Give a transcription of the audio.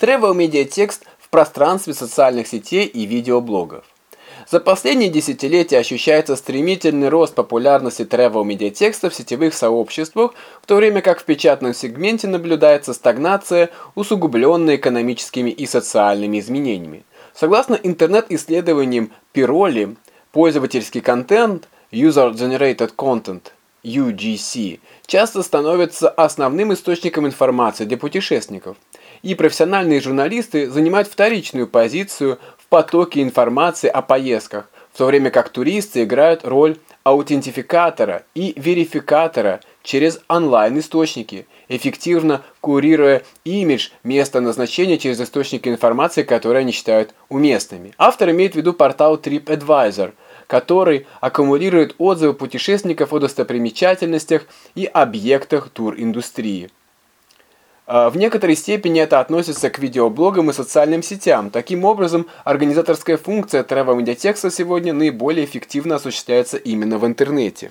Travel Media Текст в пространстве социальных сетей и видеоблогов. За последние десятилетия ощущается стремительный рост популярности travel медиатекста в сетевых сообществах, в то время как в печатном сегменте наблюдается стагнация, усугубленная экономическими и социальными изменениями. Согласно интернет-исследованиям Пироли, пользовательский контент, User-Generated Content, UGC, часто становится основным источником информации для путешественников, и профессиональные журналисты занимают вторичную позицию в потоке информации о поездках, в то время как туристы играют роль аутентификатора и верификатора через онлайн-источники, эффективно курируя имидж места назначения через источники информации, которые они считают уместными. Автор имеет в виду портал TripAdvisor – который аккумулирует отзывы путешественников о достопримечательностях и объектах туриндустрии. А, в некоторой степени это относится к видеоблогам и социальным сетям. Таким образом, организаторская функция travel медиатекста сегодня наиболее эффективно осуществляется именно в интернете.